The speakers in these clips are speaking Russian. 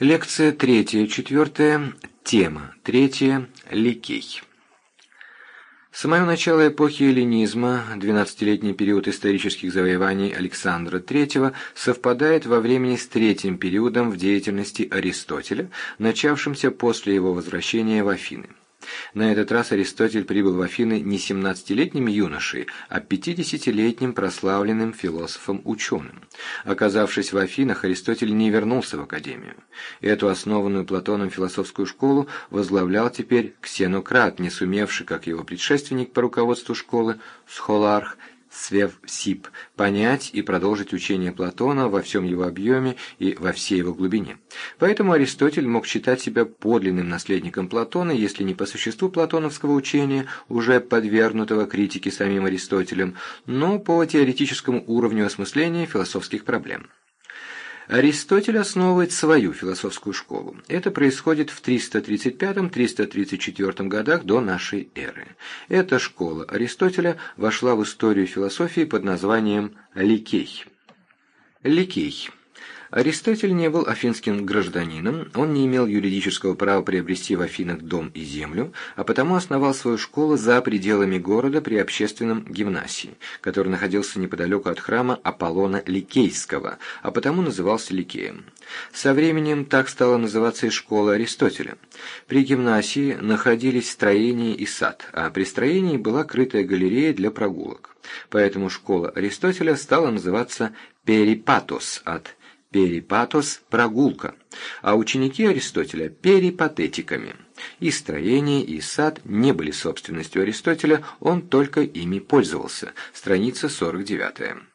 Лекция третья, четвертая, тема, третья, Ликей. Самое начало эпохи эллинизма, 12-летний период исторических завоеваний Александра III, совпадает во времени с третьим периодом в деятельности Аристотеля, начавшимся после его возвращения в Афины. На этот раз Аристотель прибыл в Афины не 17-летним юношей, а 50-летним прославленным философом-ученым. Оказавшись в Афинах, Аристотель не вернулся в Академию. Эту основанную Платоном философскую школу возглавлял теперь Ксенократ, не сумевший, как его предшественник по руководству школы, Схоларх, Свев-Сип, понять и продолжить учение Платона во всем его объеме и во всей его глубине. Поэтому Аристотель мог считать себя подлинным наследником Платона, если не по существу платоновского учения, уже подвергнутого критике самим Аристотелем, но по теоретическому уровню осмысления философских проблем. Аристотель основывает свою философскую школу. Это происходит в 335-334 годах до нашей эры. Эта школа Аристотеля вошла в историю философии под названием Ликей. Ликей – Аристотель не был афинским гражданином, он не имел юридического права приобрести в Афинах дом и землю, а потому основал свою школу за пределами города при общественном гимнасии, который находился неподалеку от храма Аполлона Ликейского, а потому назывался Ликеем. Со временем так стала называться и школа Аристотеля. При гимнасии находились строение и сад, а при строении была крытая галерея для прогулок. Поэтому школа Аристотеля стала называться Перипатос от перипатос – прогулка, а ученики Аристотеля – перипатетиками. И строение, и сад не были собственностью Аристотеля, он только ими пользовался. Страница 49.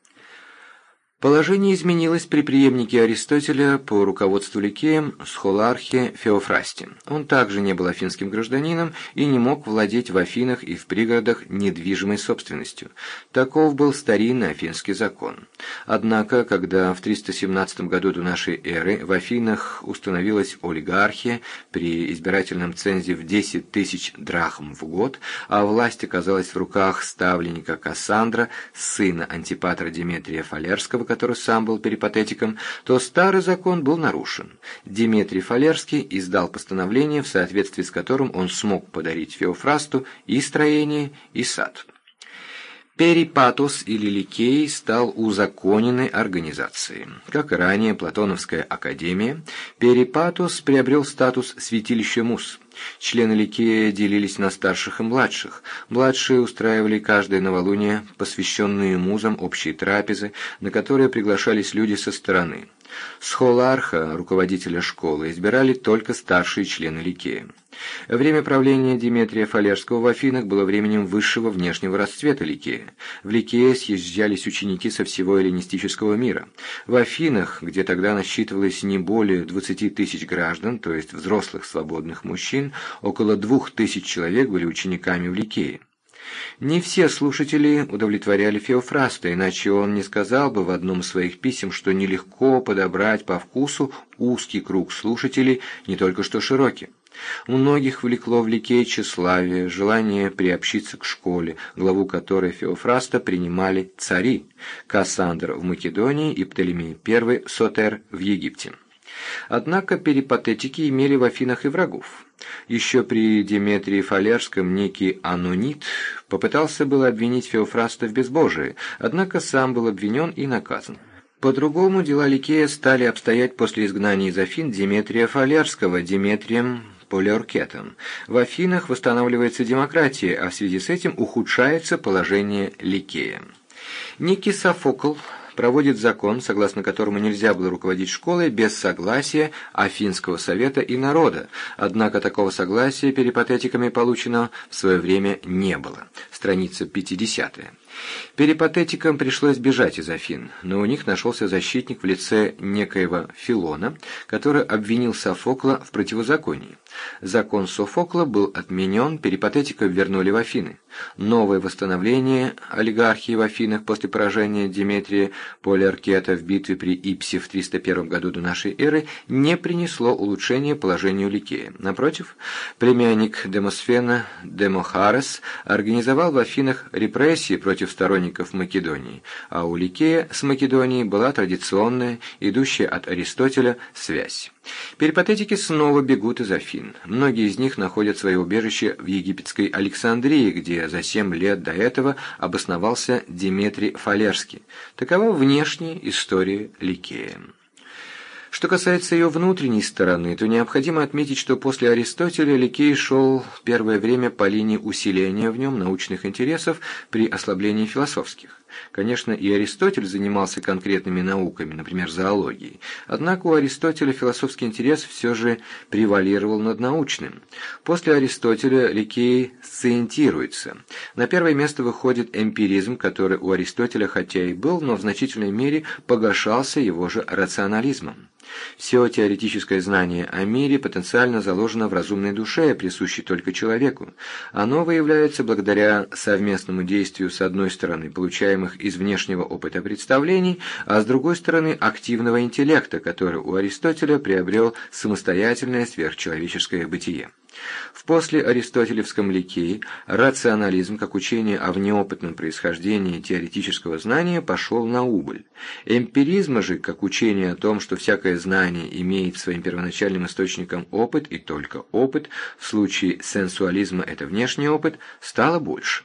Положение изменилось при преемнике Аристотеля по руководству Ликеем Схолархе Феофрасте. Он также не был афинским гражданином и не мог владеть в Афинах и в пригородах недвижимой собственностью. Таков был старинный афинский закон. Однако, когда в 317 году до нашей эры в Афинах установилась олигархия при избирательном цензе в 10 тысяч драхм в год, а власть оказалась в руках ставленника Кассандра, сына Антипатра Деметрия Фалерского, который сам был перипатетиком, то старый закон был нарушен. Дмитрий Фалерский издал постановление, в соответствии с которым он смог подарить Феофрасту и строение, и сад. Перипатос или Ликей стал узаконенной организацией. Как и ранее Платоновская академия, Перипатос приобрел статус святилища Мус. Члены Ликея делились на старших и младших. Младшие устраивали каждое новолуние посвященные музам общие трапезы, на которые приглашались люди со стороны. Схоларха, руководителя школы, избирали только старшие члены Ликея. Время правления Диметрия Фалерского в Афинах было временем высшего внешнего расцвета Ликея. В Ликее съезжались ученики со всего эллинистического мира. В Афинах, где тогда насчитывалось не более 20 тысяч граждан, то есть взрослых свободных мужчин, около двух тысяч человек были учениками в Ликее. Не все слушатели удовлетворяли Феофраста, иначе он не сказал бы в одном из своих писем, что нелегко подобрать по вкусу узкий круг слушателей, не только что широкий. Многих влекло в Ликей тщеславие, желание приобщиться к школе, главу которой Феофраста принимали цари – Кассандр в Македонии и Птолемей I Сотер в Египте. Однако перипатетики имели в Афинах и врагов. Еще при Деметрии Фалерском некий Анонит попытался было обвинить Феофраста в безбожии, однако сам был обвинен и наказан. По-другому дела Ликея стали обстоять после изгнания из Афин Деметрия Фалерского Деметрием Полиоркетом. В Афинах восстанавливается демократия, а в связи с этим ухудшается положение Ликея. Некий Софокл проводит закон, согласно которому нельзя было руководить школой без согласия Афинского совета и народа, однако такого согласия перипатетиками получено в свое время не было. Страница 50. Перипатетикам пришлось бежать из Афин, но у них нашелся защитник в лице некоего Филона, который обвинил Софокла в противозаконии. Закон Софокла был отменен, перипатетиков вернули в Афины. Новое восстановление олигархии в Афинах после поражения Деметрия Полиаркета в битве при Ипсе в 301 году до нашей эры не принесло улучшения положению Ликея. Напротив, племянник Демосфена Демохарес организовал в Афинах репрессии против против сторонников Македонии, а у Ликея с Македонией была традиционная, идущая от Аристотеля, связь. Перипатетики снова бегут из Афин. Многие из них находят свое убежище в египетской Александрии, где за семь лет до этого обосновался Диметрий Фалерский. Такова внешняя история Ликея. Что касается ее внутренней стороны, то необходимо отметить, что после Аристотеля Ликей шел первое время по линии усиления в нем научных интересов при ослаблении философских. Конечно, и Аристотель занимался конкретными науками, например, зоологией. Однако у Аристотеля философский интерес все же превалировал над научным. После Аристотеля Ликей сциентируется. На первое место выходит эмпиризм, который у Аристотеля хотя и был, но в значительной мере погашался его же рационализмом. Все теоретическое знание о мире потенциально заложено в разумной душе, присущей только человеку. Оно выявляется благодаря совместному действию с одной стороны получаемых из внешнего опыта представлений, а с другой стороны активного интеллекта, который у Аристотеля приобрел самостоятельное сверхчеловеческое бытие. В послеаристотелевском ликее рационализм, как учение о внеопытном происхождении теоретического знания, пошел на убыль. Эмпиризм же, как учение о том, что всякое знание имеет своим первоначальным источником опыт и только опыт, в случае сенсуализма это внешний опыт, стало больше.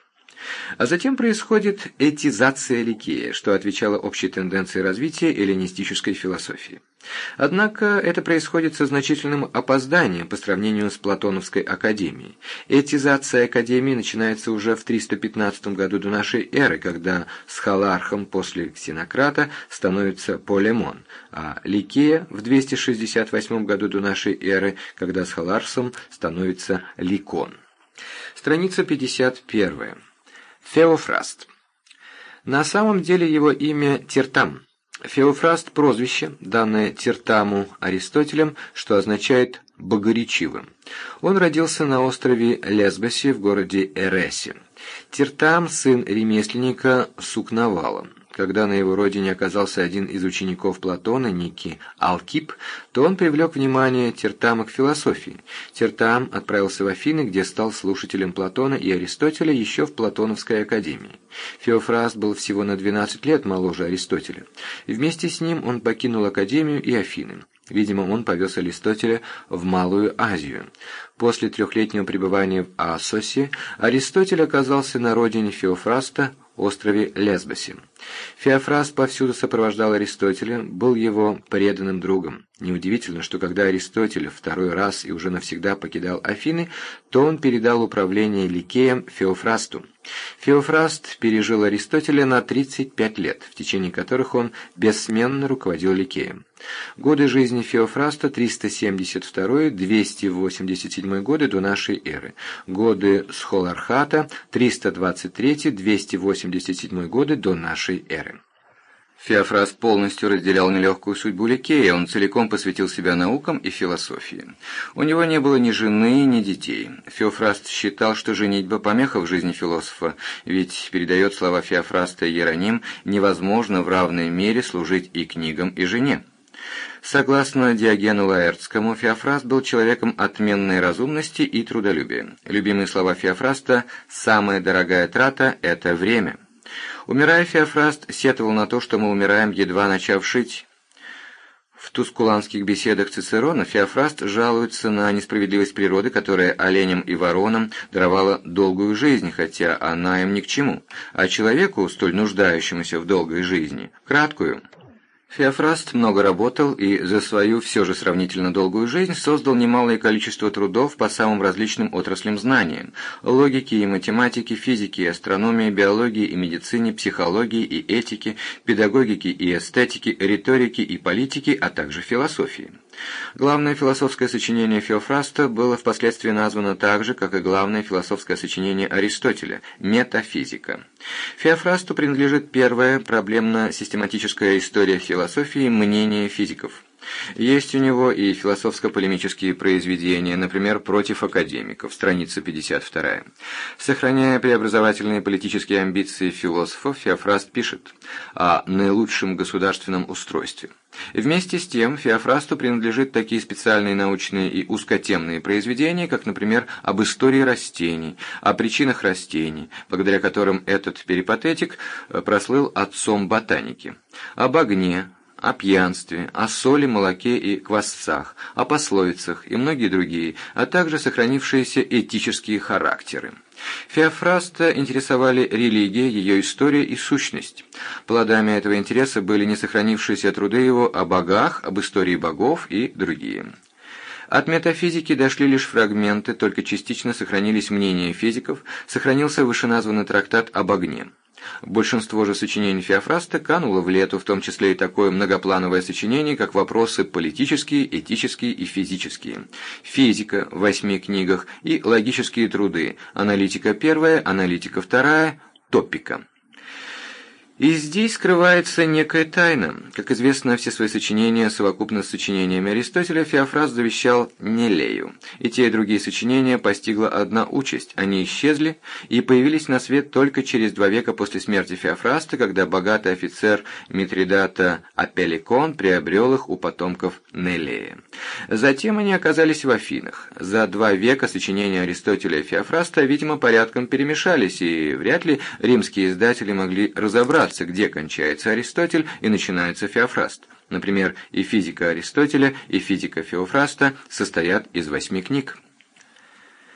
А затем происходит этизация Ликея, что отвечало общей тенденции развития эллинистической философии. Однако это происходит со значительным опозданием по сравнению с Платоновской академией. Этизация академии начинается уже в 315 году до нашей эры, когда с Халархом после Ксенократа становится Полемон, а Ликея в 268 году до нашей эры, когда с Халарсом становится Ликон. Страница 51. Феофраст. На самом деле его имя Тертам. Феофраст – прозвище, данное Тертаму Аристотелем, что означает «богорячивым». Он родился на острове Лесбосе в городе Эресе. Тертам – сын ремесленника Сукнавала. Когда на его родине оказался один из учеников Платона, Ники Алкип, то он привлек внимание Тертама к философии. Тертам отправился в Афины, где стал слушателем Платона и Аристотеля еще в Платоновской академии. Феофраст был всего на 12 лет моложе Аристотеля. Вместе с ним он покинул академию и Афины. Видимо, он повез Аристотеля в Малую Азию. После трехлетнего пребывания в Ассосе Аристотель оказался на родине Феофраста, острове Лесбосе. Феофраст повсюду сопровождал Аристотеля, был его преданным другом. Неудивительно, что когда Аристотель второй раз и уже навсегда покидал Афины, то он передал управление Ликеем Феофрасту. Феофраст пережил Аристотеля на 35 лет, в течение которых он бессменно руководил Ликеем. Годы жизни Феофраста 372-287 годы до нашей эры. Годы Схолархата 323-287 годы до нашей эры. Феофраст полностью разделял нелегкую судьбу Ликея, он целиком посвятил себя наукам и философии. У него не было ни жены, ни детей. Феофраст считал, что женитьба помеха в жизни философа, ведь, передает слова Феофраста Иероним, невозможно в равной мере служить и книгам, и жене. Согласно Диогену Лаэртскому, Феофраст был человеком отменной разумности и трудолюбия. Любимые слова Феофраста «самая дорогая трата – это время». Умирая, Феофраст сетовал на то, что мы умираем, едва начав шить. В тускуланских беседах Цицерона Феофраст жалуется на несправедливость природы, которая оленям и воронам даровала долгую жизнь, хотя она им ни к чему, а человеку, столь нуждающемуся в долгой жизни, краткую – Феофраст много работал и за свою все же сравнительно долгую жизнь создал немалое количество трудов по самым различным отраслям знания – логике и математике, физике и астрономии, биологии и медицине, психологии и этике, педагогике и эстетике, риторике и политике, а также философии. Главное философское сочинение Феофраста было впоследствии названо так же, как и главное философское сочинение Аристотеля – «Метафизика». Феофрасту принадлежит первая проблемно-систематическая история философии мнения физиков. Есть у него и философско-полемические произведения, например, «Против академиков», страница 52. Сохраняя преобразовательные политические амбиции философов, Феофраст пишет о наилучшем государственном устройстве. Вместе с тем Феофрасту принадлежит такие специальные научные и узкотемные произведения, как, например, об истории растений, о причинах растений, благодаря которым этот перипатетик прослыл отцом ботаники, об огне, о пьянстве, о соли, молоке и квасцах, о пословицах и многие другие, а также сохранившиеся этические характеры. Феофраста интересовали религия, ее история и сущность. Плодами этого интереса были не сохранившиеся труды его о богах, об истории богов и другие. От метафизики дошли лишь фрагменты, только частично сохранились мнения физиков, сохранился вышеназванный трактат об огне. Большинство же сочинений Феофраста кануло в лету, в том числе и такое многоплановое сочинение, как вопросы политические, этические и физические, физика в восьми книгах и логические труды, аналитика первая, аналитика вторая, топика. И здесь скрывается некая тайна. Как известно, все свои сочинения, совокупно с сочинениями Аристотеля, Феофраст завещал Нелею. И те и другие сочинения постигла одна участь. Они исчезли и появились на свет только через два века после смерти Феофраста, когда богатый офицер Митридата Апеликон приобрел их у потомков Нелея. Затем они оказались в Афинах. За два века сочинения Аристотеля и Феофраста, видимо, порядком перемешались, и вряд ли римские издатели могли разобраться, разобраться, где кончается Аристотель и начинается Феофраст. Например, и физика Аристотеля, и физика Феофраста состоят из восьми книг.